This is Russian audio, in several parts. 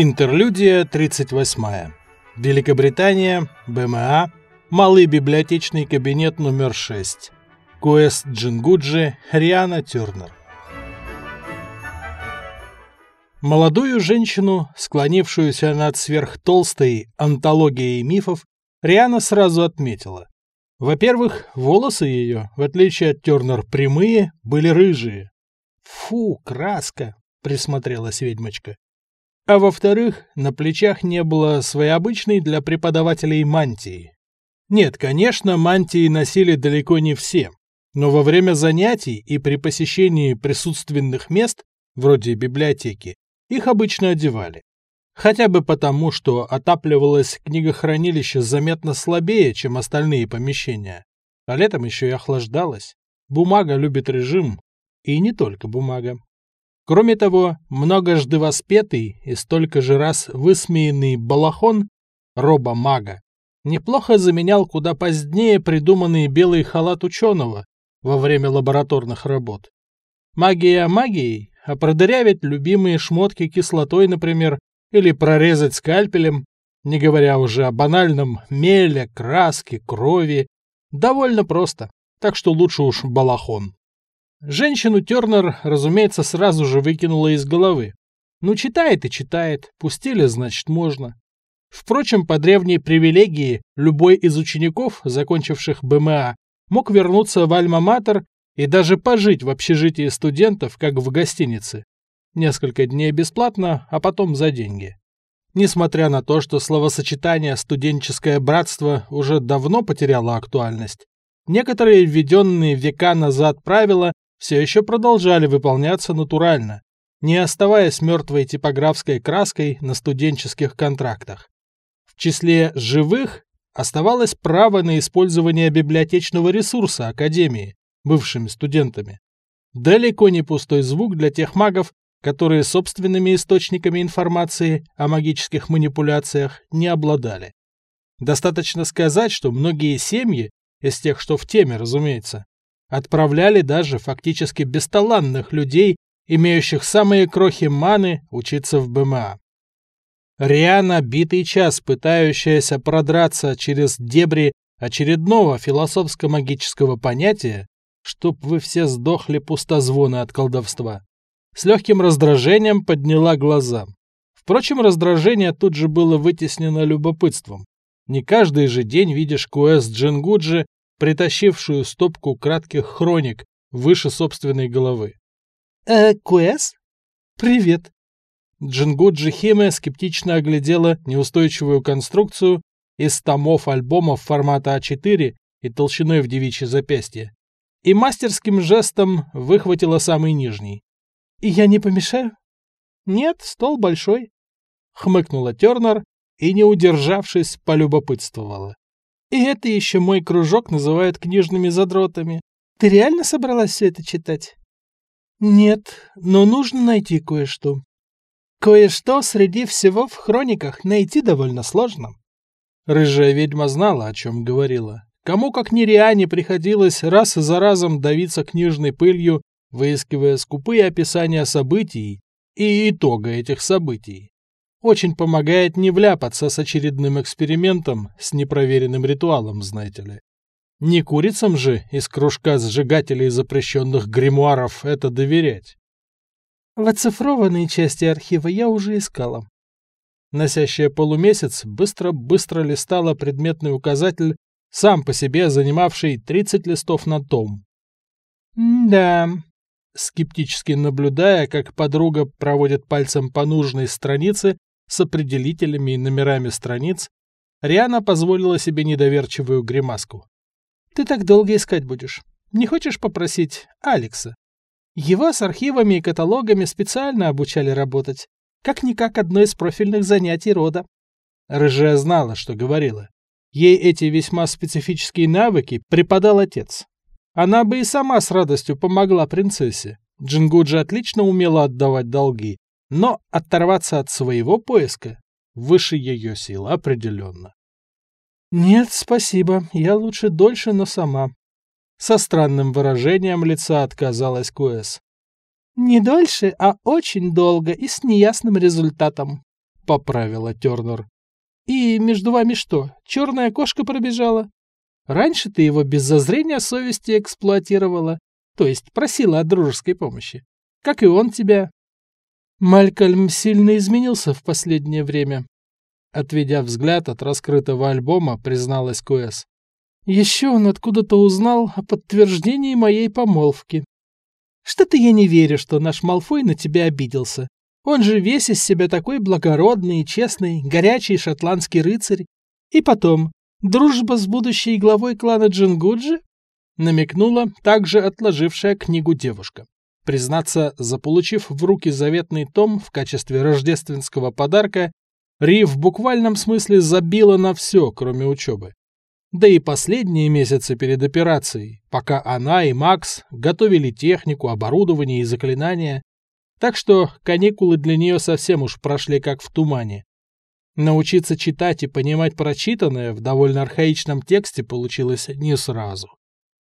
Интерлюдия 38. Великобритания, БМА, Малый библиотечный кабинет номер 6. Куэс Джингуджи, Риана Тёрнер. Молодую женщину, склонившуюся над сверхтолстой антологией мифов, Риана сразу отметила. Во-первых, волосы ее, в отличие от Тёрнер прямые, были рыжие. «Фу, краска!» — присмотрелась ведьмочка. А во-вторых, на плечах не было своей обычной для преподавателей мантии. Нет, конечно, мантии носили далеко не все, но во время занятий и при посещении присутственных мест, вроде библиотеки, их обычно одевали. Хотя бы потому, что отапливалось книгохранилище заметно слабее, чем остальные помещения. А летом еще и охлаждалось. Бумага любит режим. И не только бумага. Кроме того, многожды воспетый и столько же раз высмеянный балахон роба-мага неплохо заменял куда позднее придуманный белый халат ученого во время лабораторных работ. Магия магией, а продырявить любимые шмотки кислотой, например, или прорезать скальпелем, не говоря уже о банальном меле, краске, крови. Довольно просто, так что лучше уж балахон. Женщину Тернер, разумеется, сразу же выкинула из головы. Ну, читает и читает, пустили, значит, можно. Впрочем, по древней привилегии, любой из учеников, закончивших БМА, мог вернуться в Альма-Матер и даже пожить в общежитии студентов, как в гостинице. Несколько дней бесплатно, а потом за деньги. Несмотря на то, что словосочетание «студенческое братство» уже давно потеряло актуальность, некоторые введенные века назад правила все еще продолжали выполняться натурально, не оставаясь мертвой типографской краской на студенческих контрактах. В числе живых оставалось право на использование библиотечного ресурса Академии бывшими студентами. Далеко не пустой звук для тех магов, которые собственными источниками информации о магических манипуляциях не обладали. Достаточно сказать, что многие семьи, из тех, что в теме, разумеется, отправляли даже фактически бесталанных людей, имеющих самые крохи маны, учиться в БМА. Риана битый час пытающаяся продраться через дебри очередного философско-магического понятия, чтоб вы все сдохли пустозвоны от колдовства с легким раздражением подняла глаза. Впрочем, раздражение тут же было вытеснено любопытством. Не каждый же день видишь Куэс Джингуджи, притащившую стопку кратких хроник выше собственной головы. «Э, Куэс? Привет!» Джингуджи Химе скептично оглядела неустойчивую конструкцию из томов альбомов формата А4 и толщиной в девичье запястье и мастерским жестом выхватила самый нижний. И я не помешаю? Нет, стол большой. Хмыкнула Тернер и, не удержавшись, полюбопытствовала. И это еще мой кружок называют книжными задротами. Ты реально собралась все это читать? Нет, но нужно найти кое-что. Кое-что среди всего в хрониках найти довольно сложно. Рыжая ведьма знала, о чем говорила. Кому как не Риане приходилось раз за разом давиться книжной пылью выискивая скупые описания событий и итога этих событий. Очень помогает не вляпаться с очередным экспериментом с непроверенным ритуалом, знаете ли. Не курицам же из кружка сжигателей запрещенных гримуаров это доверять. В оцифрованной части архива я уже искала. Носящая полумесяц быстро-быстро листала предметный указатель, сам по себе занимавший 30 листов на том. «Да, скептически наблюдая, как подруга проводит пальцем по нужной странице с определителями и номерами страниц, Риана позволила себе недоверчивую гримаску. «Ты так долго искать будешь. Не хочешь попросить Алекса? Его с архивами и каталогами специально обучали работать. Как-никак одно из профильных занятий рода». Рыжая знала, что говорила. Ей эти весьма специфические навыки преподал отец. Она бы и сама с радостью помогла принцессе. Джингуджи отлично умела отдавать долги, но оторваться от своего поиска выше ее сил определенно. «Нет, спасибо, я лучше дольше, но сама». Со странным выражением лица отказалась Куэс. «Не дольше, а очень долго и с неясным результатом. поправила Тернер. И между вами что, черная кошка пробежала? Раньше ты его без зазрения совести эксплуатировала, то есть просила о дружеской помощи. Как и он тебя. Малькольм сильно изменился в последнее время. Отведя взгляд от раскрытого альбома, призналась Куэс. Еще он откуда-то узнал о подтверждении моей помолвки. Что-то я не верю, что наш Малфой на тебя обиделся. Он же весь из себя такой благородный, честный, горячий шотландский рыцарь. И потом, дружба с будущей главой клана Джингуджи? Намекнула также отложившая книгу девушка. Признаться, заполучив в руки заветный том в качестве рождественского подарка, Ри в буквальном смысле забила на все, кроме учебы. Да и последние месяцы перед операцией, пока она и Макс готовили технику, оборудование и заклинания, так что каникулы для нее совсем уж прошли как в тумане. Научиться читать и понимать прочитанное в довольно архаичном тексте получилось не сразу.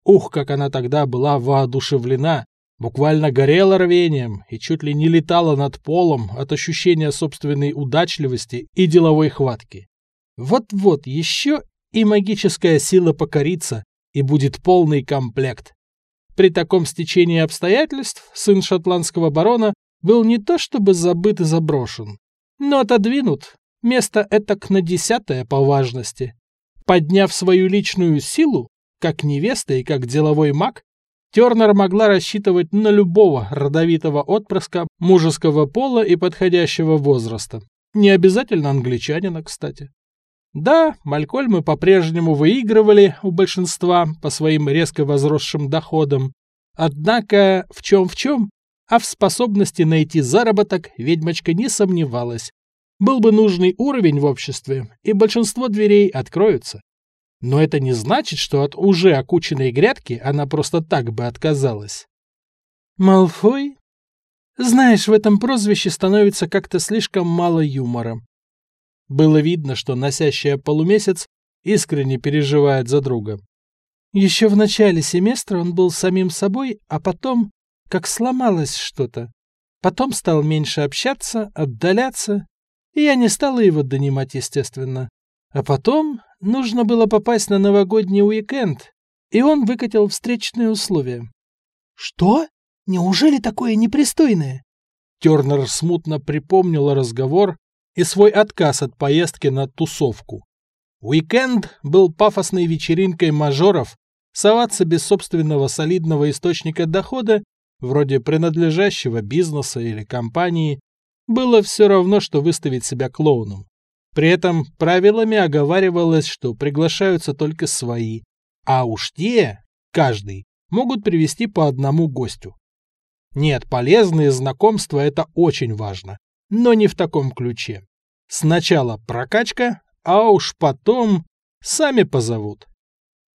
Ух, как она тогда была воодушевлена, буквально горела рвением и чуть ли не летала над полом от ощущения собственной удачливости и деловой хватки. Вот-вот еще и магическая сила покорится, и будет полный комплект. При таком стечении обстоятельств сын шотландского барона был не то чтобы забыт и заброшен, но отодвинут, место этак на десятое по важности. Подняв свою личную силу, как невеста и как деловой маг, Тернер могла рассчитывать на любого родовитого отпрыска мужеского пола и подходящего возраста. Не обязательно англичанина, кстати. Да, Малькольмы по-прежнему выигрывали у большинства по своим резко возросшим доходам. Однако в чем в чем, а в способности найти заработок ведьмочка не сомневалась. Был бы нужный уровень в обществе, и большинство дверей откроются. Но это не значит, что от уже окученной грядки она просто так бы отказалась. Малфой? Знаешь, в этом прозвище становится как-то слишком мало юмора. Было видно, что носящая полумесяц искренне переживает за друга. Еще в начале семестра он был самим собой, а потом как сломалось что-то. Потом стал меньше общаться, отдаляться, и я не стала его донимать, естественно. А потом нужно было попасть на новогодний уикенд, и он выкатил встречные условия. «Что? Неужели такое непристойное?» Тернер смутно припомнил разговор и свой отказ от поездки на тусовку. Уикенд был пафосной вечеринкой мажоров, соваться без собственного солидного источника дохода вроде принадлежащего бизнеса или компании, было все равно, что выставить себя клоуном. При этом правилами оговаривалось, что приглашаются только свои, а уж те, каждый, могут привести по одному гостю. Нет, полезные знакомства – это очень важно, но не в таком ключе. Сначала прокачка, а уж потом сами позовут.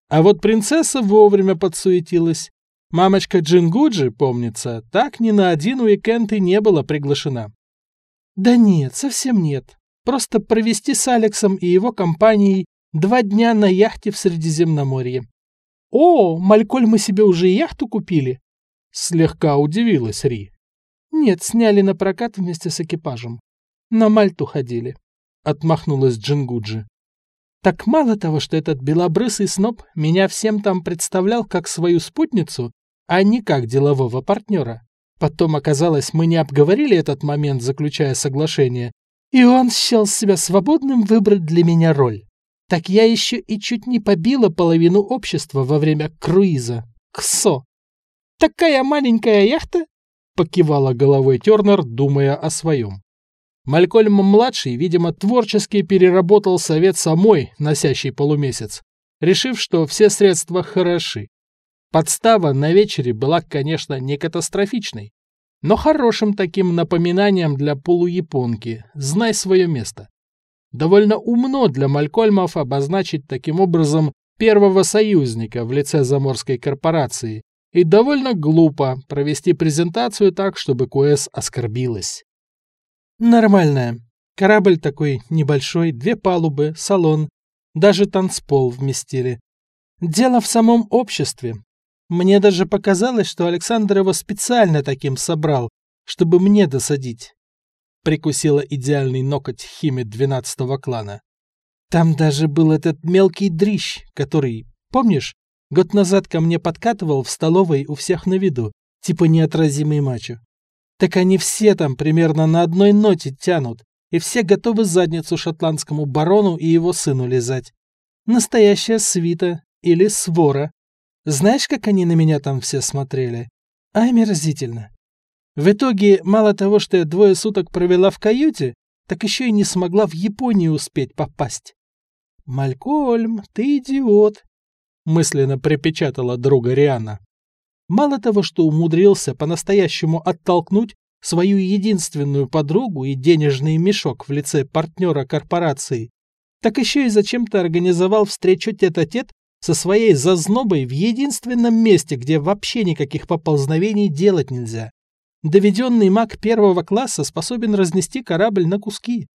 А вот принцесса вовремя подсуетилась Мамочка Джингуджи, помнится, так ни на один уикенд и не была приглашена. Да нет, совсем нет. Просто провести с Алексом и его компанией два дня на яхте в Средиземноморье. О, Мальколь, мы себе уже яхту купили? Слегка удивилась Ри. Нет, сняли на прокат вместе с экипажем. На Мальту ходили. Отмахнулась Джингуджи. Так мало того, что этот белобрысый сноб меня всем там представлял как свою спутницу, а не как делового партнера. Потом оказалось, мы не обговорили этот момент, заключая соглашение, и он счел себя свободным выбрать для меня роль. Так я еще и чуть не побила половину общества во время круиза. Ксо! Такая маленькая яхта? Покивала головой Тернер, думая о своем. Малькольм-младший, видимо, творчески переработал совет самой, носящий полумесяц, решив, что все средства хороши. Подстава на вечере была, конечно, не катастрофичной, но хорошим таким напоминанием для полуяпонки «знай свое место». Довольно умно для Малькольмов обозначить таким образом первого союзника в лице заморской корпорации и довольно глупо провести презентацию так, чтобы КУЭС оскорбилась. Нормальная. Корабль такой небольшой, две палубы, салон, даже танцпол вместили. Дело в самом обществе, мне даже показалось, что Александр его специально таким собрал, чтобы мне досадить. прикусила идеальный ноготь Хими двенадцатого клана. Там даже был этот мелкий дрищ, который, помнишь, год назад ко мне подкатывал в столовой у всех на виду, типа неотразимый мачо. Так они все там примерно на одной ноте тянут, и все готовы задницу шотландскому барону и его сыну лизать. Настоящая свита или свора. Знаешь, как они на меня там все смотрели? Омерзительно. В итоге, мало того, что я двое суток провела в каюте, так еще и не смогла в Японию успеть попасть. «Малькольм, ты идиот!» — мысленно припечатала друга Риана. Мало того, что умудрился по-настоящему оттолкнуть свою единственную подругу и денежный мешок в лице партнера корпорации, так еще и зачем-то организовал встречу тет-а-тет -тет со своей зазнобой в единственном месте, где вообще никаких поползновений делать нельзя. Доведенный маг первого класса способен разнести корабль на куски.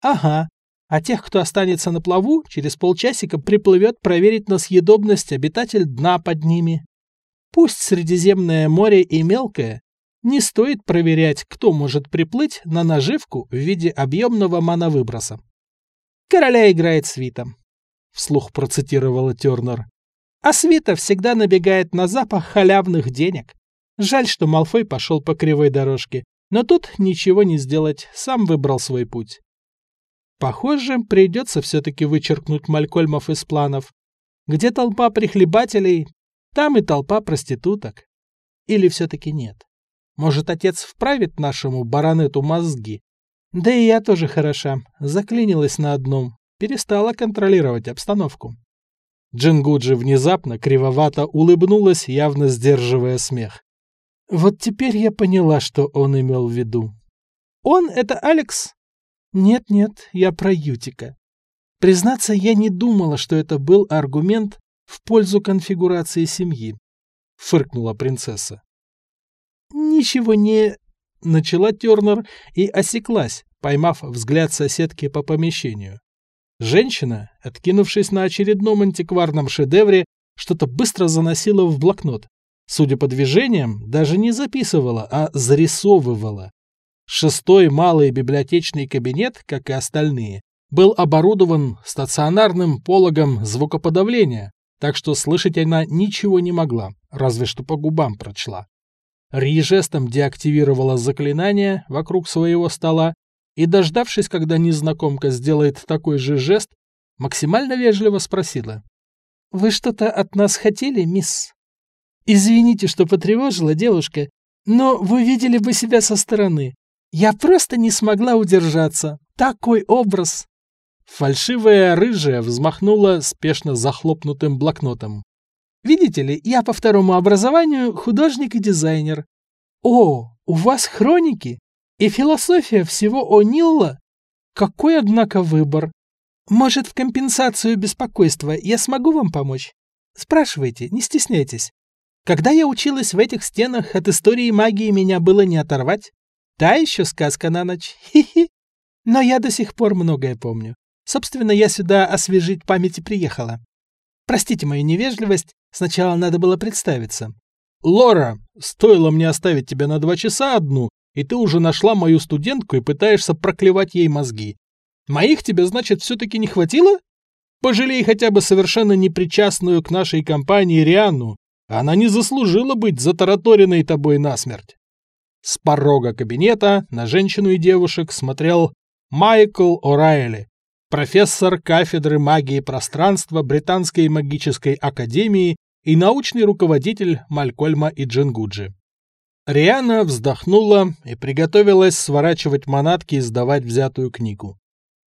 Ага, а тех, кто останется на плаву, через полчасика приплывет проверить на съедобность обитатель дна под ними. Пусть Средиземное море и мелкое, не стоит проверять, кто может приплыть на наживку в виде объемного мановыброса. «Короля играет свита», — вслух процитировала Тернер. «А свита всегда набегает на запах халявных денег. Жаль, что Малфой пошел по кривой дорожке, но тут ничего не сделать, сам выбрал свой путь. Похоже, придется все-таки вычеркнуть Малькольмов из планов. Где толпа прихлебателей, там и толпа проституток. Или все-таки нет? Может, отец вправит нашему баронету мозги? Да и я тоже хороша, заклинилась на одном, перестала контролировать обстановку. Джингуджи внезапно кривовато улыбнулась, явно сдерживая смех. Вот теперь я поняла, что он имел в виду. Он — это Алекс? Нет-нет, я про Ютика. Признаться, я не думала, что это был аргумент в пользу конфигурации семьи. Фыркнула принцесса. Ничего не... Начала Тернер и осеклась, поймав взгляд соседки по помещению. Женщина, откинувшись на очередном антикварном шедевре, что-то быстро заносила в блокнот. Судя по движениям, даже не записывала, а зарисовывала. Шестой малый библиотечный кабинет, как и остальные, был оборудован стационарным пологом звукоподавления, так что слышать она ничего не могла, разве что по губам прочла. Ри жестом деактивировала заклинание вокруг своего стола и, дождавшись, когда незнакомка сделает такой же жест, максимально вежливо спросила. «Вы что-то от нас хотели, мисс?» Извините, что потревожила, девушка, но вы видели бы себя со стороны. Я просто не смогла удержаться. Такой образ. Фальшивая рыжая взмахнула спешно захлопнутым блокнотом. Видите ли, я по второму образованию художник и дизайнер. О, у вас хроники и философия всего о Нилла. Какой, однако, выбор. Может, в компенсацию беспокойства я смогу вам помочь? Спрашивайте, не стесняйтесь. Когда я училась в этих стенах, от истории магии меня было не оторвать. Та еще сказка на ночь. Хи-хи. Но я до сих пор многое помню. Собственно, я сюда освежить память и приехала. Простите мою невежливость, сначала надо было представиться. Лора, стоило мне оставить тебя на два часа одну, и ты уже нашла мою студентку и пытаешься проклевать ей мозги. Моих тебе, значит, все-таки не хватило? Пожалей хотя бы совершенно непричастную к нашей компании Рианну, она не заслужила быть затараторенной тобой насмерть. С порога кабинета на женщину и девушек смотрел Майкл О'Райли, профессор кафедры магии пространства Британской магической академии и научный руководитель Малькольма и Джингуджи. Риана вздохнула и приготовилась сворачивать манатки и сдавать взятую книгу.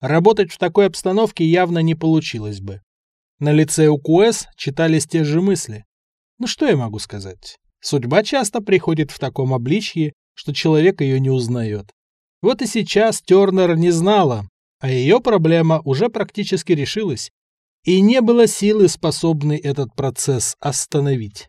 Работать в такой обстановке явно не получилось бы. На лице у Куэс читались те же мысли. Ну что я могу сказать? Судьба часто приходит в таком обличье, что человек ее не узнает. Вот и сейчас Тернер не знала, а ее проблема уже практически решилась, и не было силы, способной этот процесс остановить.